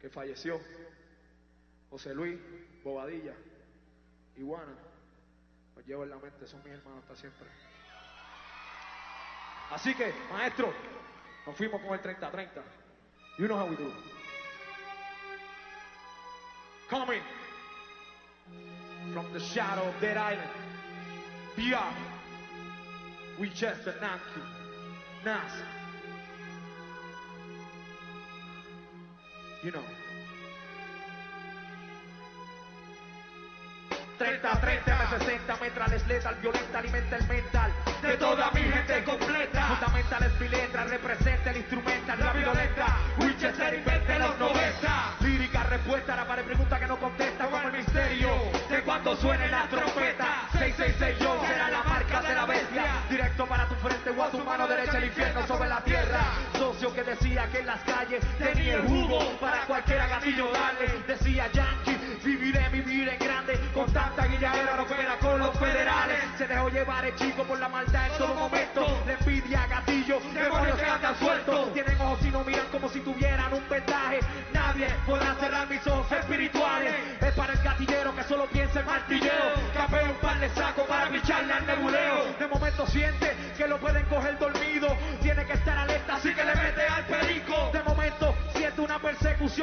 que falleció, José Luis Bobadilla, Iguana, los llevo en la mente, son mis hermanos hasta siempre. Así que, maestro, nos fuimos con el 30-30. You know how we do. Coming from the shadow of Dead Island, beyond Nancy, Nas. You know. 30-30, M60, metrales letal, violenta, alimenta el mental de toda mi gente completa. Fundamentales letras, representa el instrumental, la violenta. Winchester invente los 90. Lírica respuesta, la pared pregunta que no contesta, como el misterio de cuando suene la trompeta. 666 yo será la marca de la bestia. Directo para tu frente o a tu mano derecha el infierno sobre la tierra. Decía que en las calles tenía el jugo para cualquiera gatillo darle. Decía Yankee, viviré, vivir en grande con tanta guilladera no fuera con los federales. Se dejó llevar el chico por la maldad en todo momento. Le envidia gatillo, demonios que andan sueltos. Tienen ojos y no miran como si tuvieran un vendaje. Nadie podrá cerrar mis ojos espirituales. Es para el gatillero que solo piensa en martilleo. Café un par de saco para picharle al nebuleo. De momento siente que lo pueden coger dormido. Tiene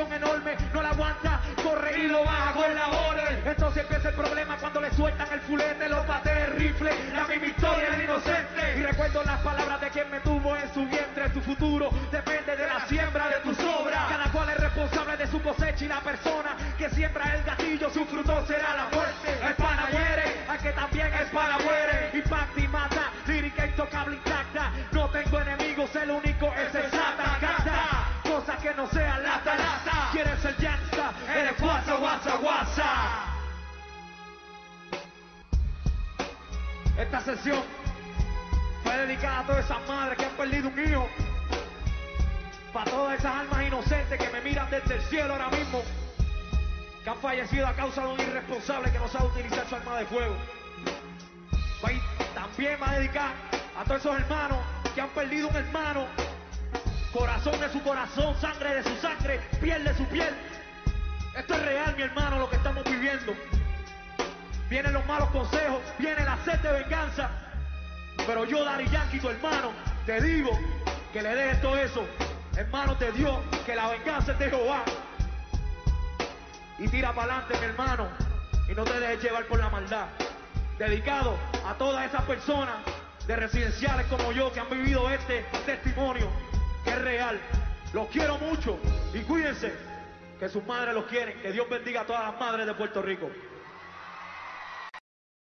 enorme. No la aguanta, corre y lo baja con la orden. Entonces empieza el problema cuando le sueltan el fulete, los bate de rifle. La misma historia del inocente. Y recuerdo las palabras de quien me tuvo en su vientre. Tu futuro depende de la siembra de tus obras. Cada cual es responsable de su cosecha y la persona que siembra el gatillo, su fruto será la muerte. El pana muere, al que también es para muere. Impacta y mata, lírica intocable intacta. No tengo enemigos, el único es sensata. Canta Esta sesión fue dedicada a todas esas madres que han perdido un hijo. Para todas esas almas inocentes que me miran desde el cielo ahora mismo. Que han fallecido a causa de un irresponsable que no sabe utilizar su arma de fuego. Pues también va a dedicar a todos esos hermanos que han perdido un hermano. Corazón de su corazón, sangre de su sangre, piel de su piel. Esto es real, mi hermano, lo que estamos viviendo. Vienen los malos consejos, viene la sed de venganza. Pero yo, Dari Yankee, tu hermano, te digo que le dejes todo eso en manos de Dios, que la venganza es de Jehová. Y tira para adelante, mi hermano, y no te dejes llevar por la maldad. Dedicado a todas esas personas de residenciales como yo que han vivido este testimonio, que es real. Los quiero mucho y cuídense, que sus madres los quieren. Que Dios bendiga a todas las madres de Puerto Rico.